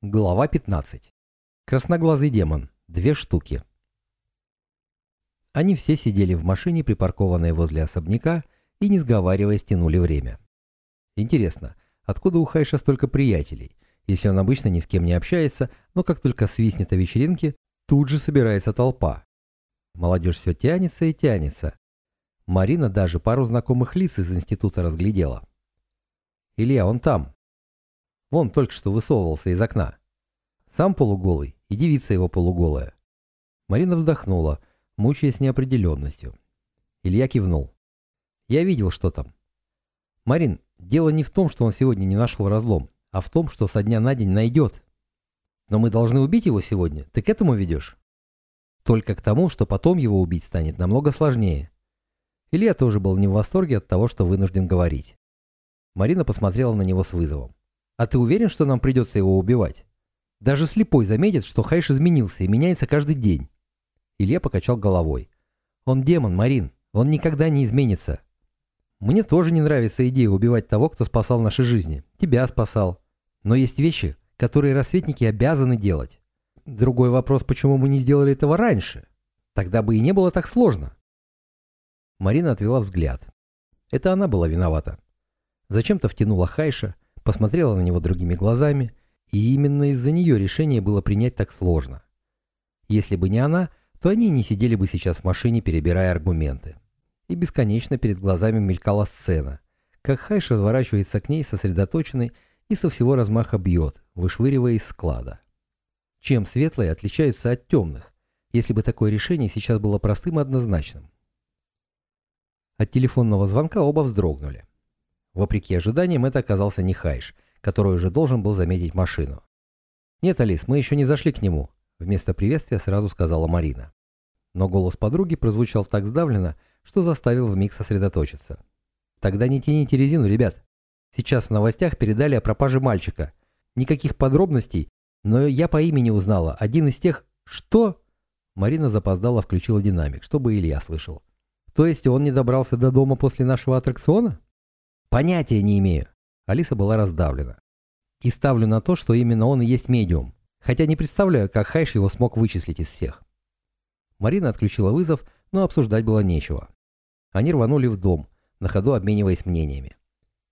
Глава 15. Красноглазый демон. Две штуки. Они все сидели в машине, припаркованной возле особняка, и, не сговариваясь, тянули время. Интересно, откуда у Хайша столько приятелей, если он обычно ни с кем не общается, но как только свистнет о вечеринке, тут же собирается толпа. Молодежь все тянется и тянется. Марина даже пару знакомых лиц из института разглядела. «Илья, он там», Вон только что высовывался из окна. Сам полуголый и девица его полуголая. Марина вздохнула, мучаясь неопределенностью. Илья кивнул. Я видел, что там. Марин, дело не в том, что он сегодня не нашел разлом, а в том, что со дня на день найдет. Но мы должны убить его сегодня. Ты к этому ведешь? Только к тому, что потом его убить станет намного сложнее. Илья тоже был не в восторге от того, что вынужден говорить. Марина посмотрела на него с вызовом. А ты уверен, что нам придется его убивать? Даже слепой заметит, что Хайш изменился и меняется каждый день. Илья покачал головой. Он демон, Марин. Он никогда не изменится. Мне тоже не нравится идея убивать того, кто спасал наши жизни. Тебя спасал. Но есть вещи, которые рассветники обязаны делать. Другой вопрос, почему мы не сделали этого раньше? Тогда бы и не было так сложно. Марина отвела взгляд. Это она была виновата. Зачем-то втянула Хайша, посмотрела на него другими глазами, и именно из-за нее решение было принять так сложно. Если бы не она, то они не сидели бы сейчас в машине, перебирая аргументы. И бесконечно перед глазами мелькала сцена, как Хайш разворачивается к ней сосредоточенный и со всего размаха бьет, вышвыривая из склада. Чем светлые отличаются от темных, если бы такое решение сейчас было простым и однозначным? От телефонного звонка оба вздрогнули. Вопреки ожиданиям, это оказался не Хайш, который уже должен был заметить машину. «Нет, Алис, мы еще не зашли к нему», — вместо приветствия сразу сказала Марина. Но голос подруги прозвучал так сдавленно, что заставил вмиг сосредоточиться. «Тогда не тяните резину, ребят. Сейчас в новостях передали о пропаже мальчика. Никаких подробностей, но я по имени узнала. Один из тех... Что?» Марина запоздала, включила динамик, чтобы Илья слышал. «То есть он не добрался до дома после нашего аттракциона?» Понятия не имею. Алиса была раздавлена. И ставлю на то, что именно он и есть медиум. Хотя не представляю, как Хайш его смог вычислить из всех. Марина отключила вызов, но обсуждать было нечего. Они рванули в дом, на ходу обмениваясь мнениями.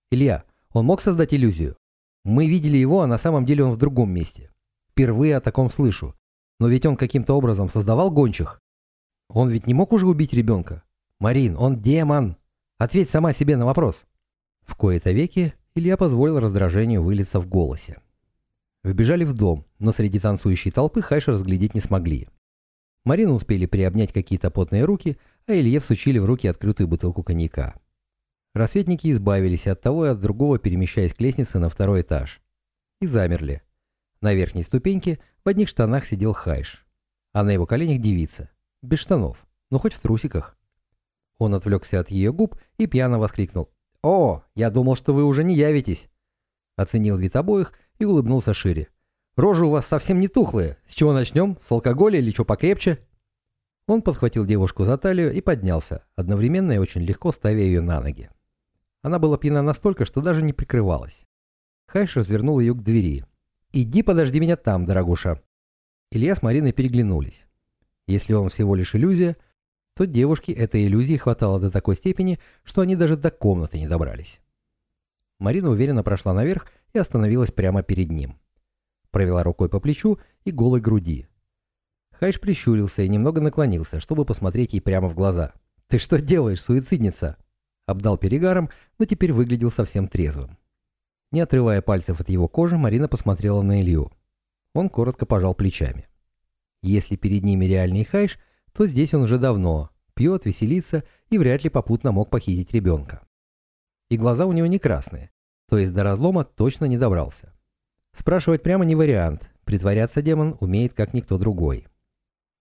«Илья, он мог создать иллюзию? Мы видели его, а на самом деле он в другом месте. Впервые о таком слышу. Но ведь он каким-то образом создавал гончих. Он ведь не мог уже убить ребенка? Марин, он демон. Ответь сама себе на вопрос». В кои-то веки Илья позволил раздражению вылиться в голосе. Вбежали в дом, но среди танцующей толпы Хайша разглядеть не смогли. Марину успели приобнять какие-то потные руки, а Илье всучили в руки открытую бутылку коньяка. Рассветники избавились от того и от другого, перемещаясь к лестнице на второй этаж. И замерли. На верхней ступеньке в одних штанах сидел Хайш, а на его коленях девица, без штанов, но хоть в трусиках. Он отвлекся от ее губ и пьяно воскликнул «О, я думал, что вы уже не явитесь!» Оценил вид обоих и улыбнулся шире. «Рожи у вас совсем не тухлые. С чего начнем? С алкоголя или что покрепче?» Он подхватил девушку за талию и поднялся, одновременно и очень легко ставя ее на ноги. Она была пьяна настолько, что даже не прикрывалась. Хайш развернул ее к двери. «Иди подожди меня там, дорогуша». Илья с Мариной переглянулись. Если он всего лишь иллюзия, то девушке этой иллюзии хватало до такой степени, что они даже до комнаты не добрались. Марина уверенно прошла наверх и остановилась прямо перед ним. Провела рукой по плечу и голой груди. Хайш прищурился и немного наклонился, чтобы посмотреть ей прямо в глаза. «Ты что делаешь, суицидница?» Обдал перегаром, но теперь выглядел совсем трезвым. Не отрывая пальцев от его кожи, Марина посмотрела на Илью. Он коротко пожал плечами. Если перед ними реальный Хайш, то здесь он уже давно, пьет, веселится и вряд ли попутно мог похитить ребенка. И глаза у него не красные, то есть до разлома точно не добрался. Спрашивать прямо не вариант, притворяться демон умеет как никто другой.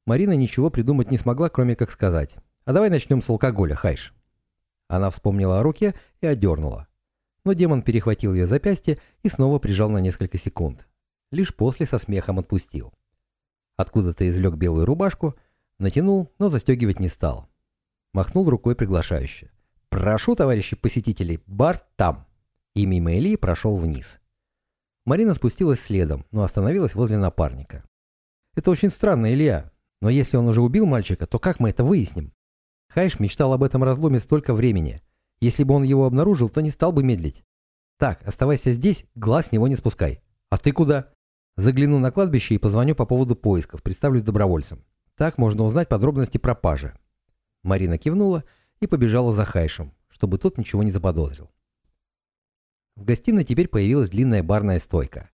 Марина ничего придумать не смогла, кроме как сказать «А давай начнем с алкоголя, Хайш». Она вспомнила о руке и одернула. Но демон перехватил ее запястье и снова прижал на несколько секунд. Лишь после со смехом отпустил. Откуда-то извлек белую рубашку Натянул, но застегивать не стал. Махнул рукой приглашающе. «Прошу, товарищи посетители, бар там!» И мимо Ильи прошел вниз. Марина спустилась следом, но остановилась возле напарника. «Это очень странно, Илья. Но если он уже убил мальчика, то как мы это выясним?» Хайш мечтал об этом разломе столько времени. Если бы он его обнаружил, то не стал бы медлить. «Так, оставайся здесь, глаз с него не спускай. А ты куда?» «Загляну на кладбище и позвоню по поводу поисков, представлюсь добровольцем. Так можно узнать подробности пропажи». Марина кивнула и побежала за Хайшем, чтобы тот ничего не заподозрил. В гостиной теперь появилась длинная барная стойка.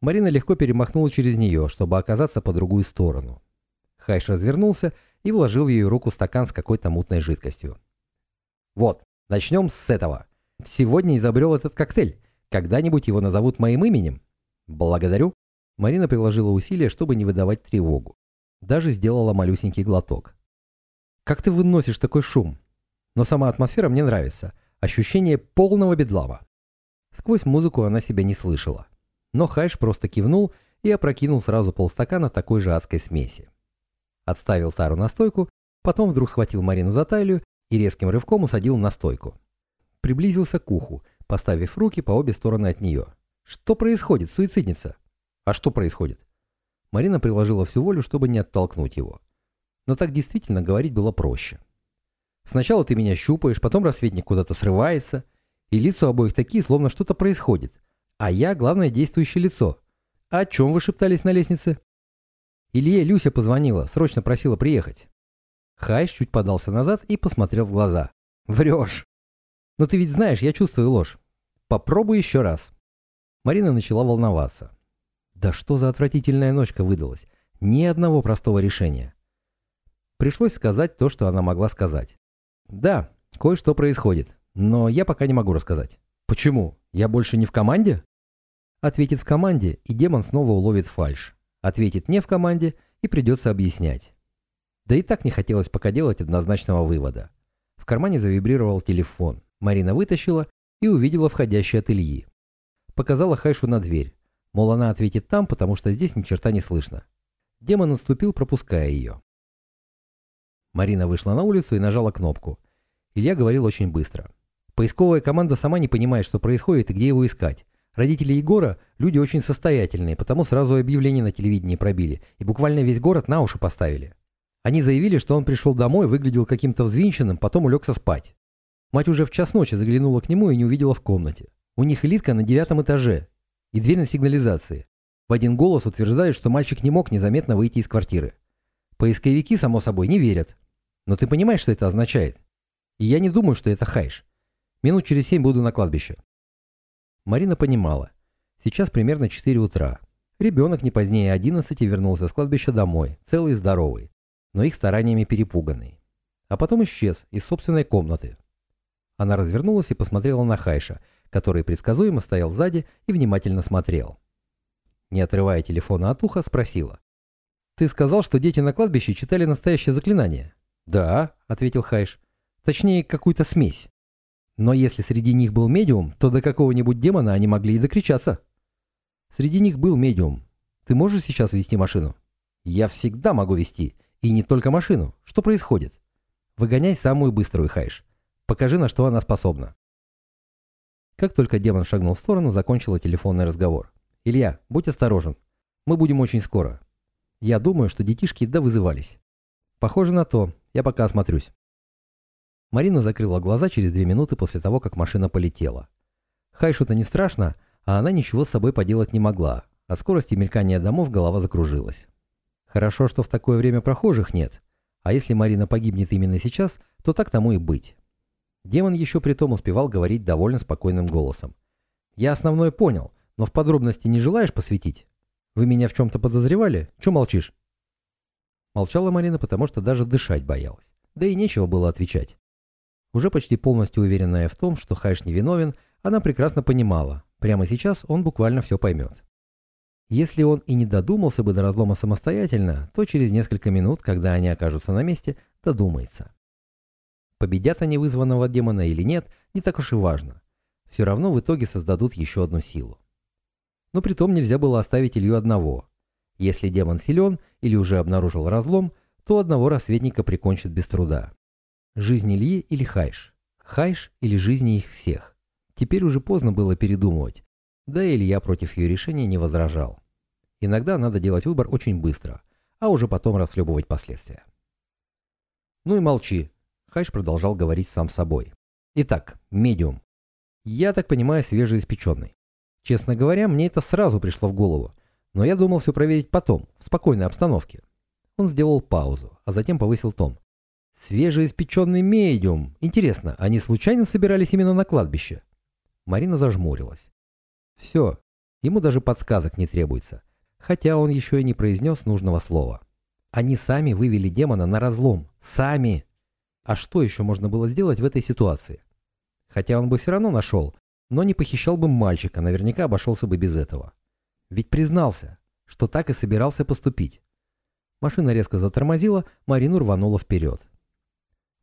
Марина легко перемахнула через нее, чтобы оказаться по другую сторону. Хайш развернулся и вложил в ее руку стакан с какой-то мутной жидкостью. «Вот, начнем с этого. Сегодня изобрел этот коктейль. Когда-нибудь его назовут моим именем?» «Благодарю». Марина приложила усилия, чтобы не выдавать тревогу. Даже сделала малюсенький глоток. «Как ты выносишь такой шум? Но сама атмосфера мне нравится. Ощущение полного бедлама». Сквозь музыку она себя не слышала. Но Хайш просто кивнул и опрокинул сразу полстакана такой же адской смеси. Отставил тару на стойку, потом вдруг схватил Марину за талию и резким рывком усадил на стойку. Приблизился к уху, поставив руки по обе стороны от нее. «Что происходит, суицидница?» «А что происходит?» Марина приложила всю волю, чтобы не оттолкнуть его. Но так действительно говорить было проще. «Сначала ты меня щупаешь, потом рассветник куда-то срывается, и лица обоих такие, словно что-то происходит. А я главное действующее лицо. А о чем вы шептались на лестнице? Илье Люся позвонила, срочно просила приехать. Хайш чуть подался назад и посмотрел в глаза. Врешь. Но ты ведь знаешь, я чувствую ложь. Попробуй еще раз. Марина начала волноваться. Да что за отвратительная ночка выдалась. Ни одного простого решения. Пришлось сказать то, что она могла сказать. Да, кое-что происходит. Но я пока не могу рассказать. Почему? Я больше не в команде? Ответит в команде, и демон снова уловит фальш. Ответит не в команде, и придется объяснять. Да и так не хотелось пока делать однозначного вывода. В кармане завибрировал телефон. Марина вытащила и увидела входящий от Ильи. Показала Хайшу на дверь. Мол, она ответит там, потому что здесь ни черта не слышно. Демон отступил, пропуская ее. Марина вышла на улицу и нажала кнопку. Илья говорил очень быстро. Поисковая команда сама не понимает, что происходит и где его искать. Родители Егора – люди очень состоятельные, потому сразу объявление на телевидении пробили и буквально весь город на уши поставили. Они заявили, что он пришел домой, выглядел каким-то взвинченным, потом улегся спать. Мать уже в час ночи заглянула к нему и не увидела в комнате. У них элитка на девятом этаже и дверь на сигнализации. В один голос утверждают, что мальчик не мог незаметно выйти из квартиры. Поисковики, само собой, не верят. Но ты понимаешь, что это означает? И я не думаю, что это хайш. Минут через семь буду на кладбище». Марина понимала. Сейчас примерно 4 утра. Ребенок не позднее 11 вернулся с кладбища домой, целый и здоровый, но их стараниями перепуганный. А потом исчез из собственной комнаты. Она развернулась и посмотрела на Хайша, который предсказуемо стоял сзади и внимательно смотрел. Не отрывая телефона от уха, спросила. «Ты сказал, что дети на кладбище читали настоящее заклинание?» «Да», — ответил Хайш. «Точнее, какую-то смесь». Но если среди них был медиум, то до какого-нибудь демона они могли и докричаться. Среди них был медиум. Ты можешь сейчас вести машину? Я всегда могу вести. И не только машину. Что происходит? Выгоняй самую быструю, Хайш. Покажи, на что она способна. Как только демон шагнул в сторону, закончила телефонный разговор. «Илья, будь осторожен. Мы будем очень скоро. Я думаю, что детишки да вызывались. Похоже на то. Я пока осмотрюсь». Марина закрыла глаза через две минуты после того, как машина полетела. Хайшу-то не страшно, а она ничего с собой поделать не могла. От скорости мелькания домов голова закружилась. Хорошо, что в такое время прохожих нет. А если Марина погибнет именно сейчас, то так тому и быть. Демон еще при том успевал говорить довольно спокойным голосом. «Я основное понял, но в подробности не желаешь посвятить? Вы меня в чем-то подозревали? Че молчишь?» Молчала Марина, потому что даже дышать боялась. Да и нечего было отвечать. Уже почти полностью уверенная в том, что Хайш невиновен, она прекрасно понимала, прямо сейчас он буквально все поймет. Если он и не додумался бы до разлома самостоятельно, то через несколько минут, когда они окажутся на месте, додумается. Победят они вызванного демона или нет, не так уж и важно. Все равно в итоге создадут еще одну силу. Но при том нельзя было оставить Илью одного. Если демон силен или уже обнаружил разлом, то одного рассветника прикончит без труда. Жизнь Ильи или Хайш? Хайш или жизни их всех? Теперь уже поздно было передумывать. Да и Илья против ее решения не возражал. Иногда надо делать выбор очень быстро, а уже потом расхлебывать последствия. «Ну и молчи», — Хайш продолжал говорить сам собой. «Итак, медиум. Я так понимаю, свежеиспеченный. Честно говоря, мне это сразу пришло в голову, но я думал все проверить потом, в спокойной обстановке». Он сделал паузу, а затем повысил тон. «Свежеиспеченный медиум. Интересно, они случайно собирались именно на кладбище?» Марина зажмурилась. «Все. Ему даже подсказок не требуется. Хотя он еще и не произнес нужного слова. Они сами вывели демона на разлом. Сами!» А что еще можно было сделать в этой ситуации? Хотя он бы все равно нашел, но не похищал бы мальчика, наверняка обошелся бы без этого. Ведь признался, что так и собирался поступить. Машина резко затормозила, Марину рванула вперед.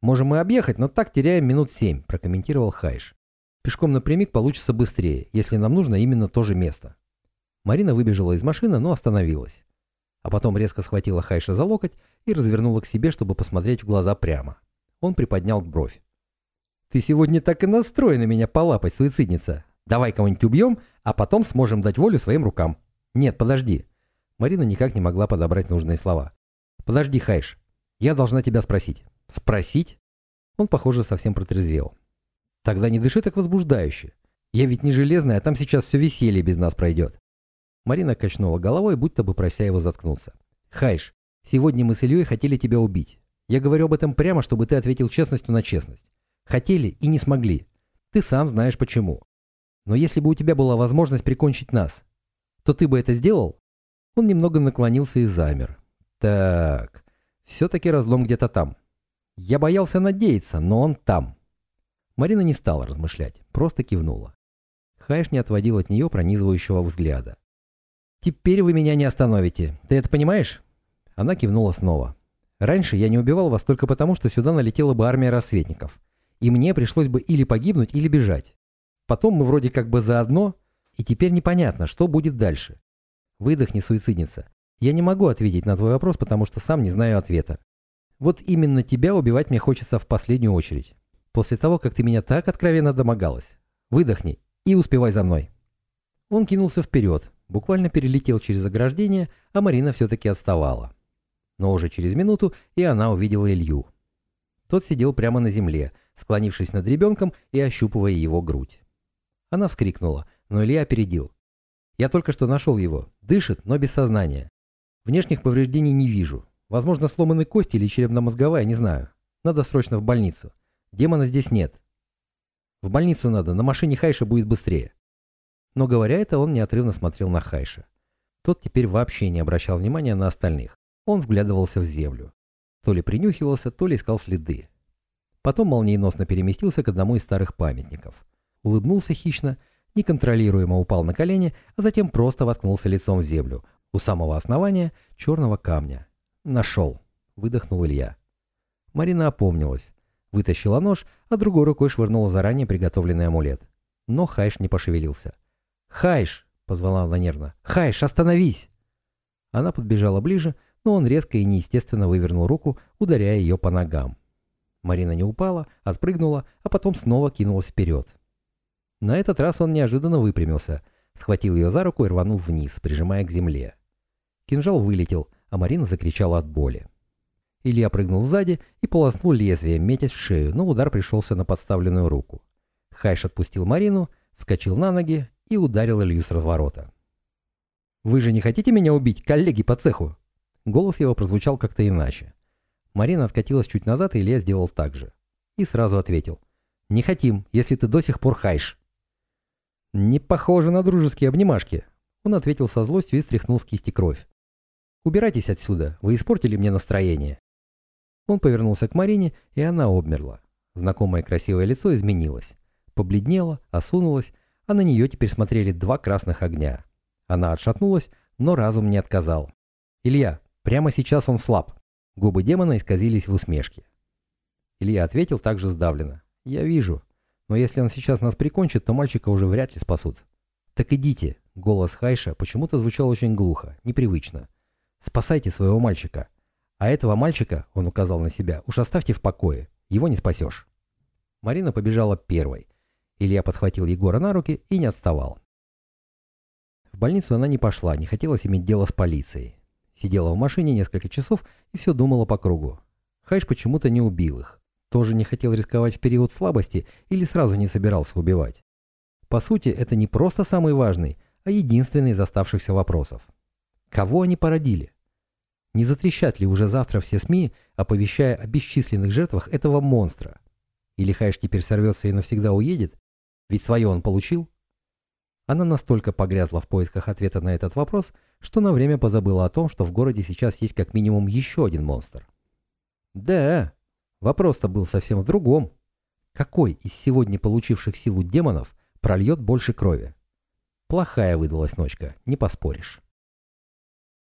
«Можем мы объехать, но так теряем минут семь», – прокомментировал Хайш. «Пешком напрямик получится быстрее, если нам нужно именно то же место». Марина выбежала из машины, но остановилась. А потом резко схватила Хайша за локоть и развернула к себе, чтобы посмотреть в глаза прямо. Он приподнял бровь. «Ты сегодня так и настроена меня полапать, суицидница. Давай кого-нибудь убьем, а потом сможем дать волю своим рукам». «Нет, подожди». Марина никак не могла подобрать нужные слова. «Подожди, Хайш. Я должна тебя спросить». Спросить? Он, похоже, совсем протрезвел. Тогда не дыши так возбуждающе. Я ведь не железная, а там сейчас все веселье без нас пройдет. Марина качнула головой, будто бы прося его заткнуться. Хайш, сегодня мы с Ильей хотели тебя убить. Я говорю об этом прямо, чтобы ты ответил честностью на честность. Хотели и не смогли. Ты сам знаешь почему. Но если бы у тебя была возможность прикончить нас, то ты бы это сделал? Он немного наклонился и замер. Так, все-таки разлом где-то там. Я боялся надеяться, но он там. Марина не стала размышлять, просто кивнула. Хайш не отводил от нее пронизывающего взгляда. «Теперь вы меня не остановите. Ты это понимаешь?» Она кивнула снова. «Раньше я не убивал вас только потому, что сюда налетела бы армия рассветников. И мне пришлось бы или погибнуть, или бежать. Потом мы вроде как бы заодно, и теперь непонятно, что будет дальше. Выдохни, суицидница. Я не могу ответить на твой вопрос, потому что сам не знаю ответа. Вот именно тебя убивать мне хочется в последнюю очередь. После того, как ты меня так откровенно домогалась. Выдохни и успевай за мной. Он кинулся вперед, буквально перелетел через ограждение, а Марина все-таки отставала. Но уже через минуту и она увидела Илью. Тот сидел прямо на земле, склонившись над ребенком и ощупывая его грудь. Она вскрикнула, но Илья опередил. «Я только что нашел его. Дышит, но без сознания. Внешних повреждений не вижу. Возможно, сломаны кости или черепно-мозговая, не знаю. Надо срочно в больницу. Демона здесь нет. В больницу надо, на машине Хайша будет быстрее. Но говоря это, он неотрывно смотрел на Хайша. Тот теперь вообще не обращал внимания на остальных. Он вглядывался в землю. То ли принюхивался, то ли искал следы. Потом молниеносно переместился к одному из старых памятников. Улыбнулся хищно, неконтролируемо упал на колени, а затем просто воткнулся лицом в землю, у самого основания черного камня. «Нашел», — выдохнул Илья. Марина опомнилась, вытащила нож, а другой рукой швырнула заранее приготовленный амулет. Но Хайш не пошевелился. «Хайш!» — позвала она нервно. «Хайш, остановись!» Она подбежала ближе, но он резко и неестественно вывернул руку, ударяя ее по ногам. Марина не упала, отпрыгнула, а потом снова кинулась вперед. На этот раз он неожиданно выпрямился, схватил ее за руку и рванул вниз, прижимая к земле. Кинжал вылетел, а Марина закричала от боли. Илья прыгнул сзади и полоснул лезвием, метясь в шею, но удар пришелся на подставленную руку. Хайш отпустил Марину, вскочил на ноги и ударил Илью с разворота. «Вы же не хотите меня убить, коллеги по цеху?» Голос его прозвучал как-то иначе. Марина откатилась чуть назад, и Илья сделал так же. И сразу ответил. «Не хотим, если ты до сих пор Хайш». «Не похоже на дружеские обнимашки», он ответил со злостью и стряхнул с кисти кровь. Убирайтесь отсюда, вы испортили мне настроение». Он повернулся к Марине, и она обмерла. Знакомое красивое лицо изменилось. Побледнело, осунулось, а на нее теперь смотрели два красных огня. Она отшатнулась, но разум не отказал. «Илья, прямо сейчас он слаб». Губы демона исказились в усмешке. Илья ответил также сдавленно. «Я вижу. Но если он сейчас нас прикончит, то мальчика уже вряд ли спасут». «Так идите». Голос Хайша почему-то звучал очень глухо, непривычно. Спасайте своего мальчика. А этого мальчика, он указал на себя, уж оставьте в покое. Его не спасешь. Марина побежала первой. Илья подхватил Егора на руки и не отставал. В больницу она не пошла, не хотелось иметь дело с полицией. Сидела в машине несколько часов и все думала по кругу. Хайш почему-то не убил их. Тоже не хотел рисковать в период слабости или сразу не собирался убивать. По сути, это не просто самый важный, а единственный из оставшихся вопросов. Кого они породили? Не затрещат ли уже завтра все СМИ, оповещая о бесчисленных жертвах этого монстра? Или Хайш теперь сорвется и навсегда уедет? Ведь свое он получил? Она настолько погрязла в поисках ответа на этот вопрос, что на время позабыла о том, что в городе сейчас есть как минимум еще один монстр. Да, вопрос-то был совсем в другом. Какой из сегодня получивших силу демонов прольет больше крови? Плохая выдалась ночка, не поспоришь.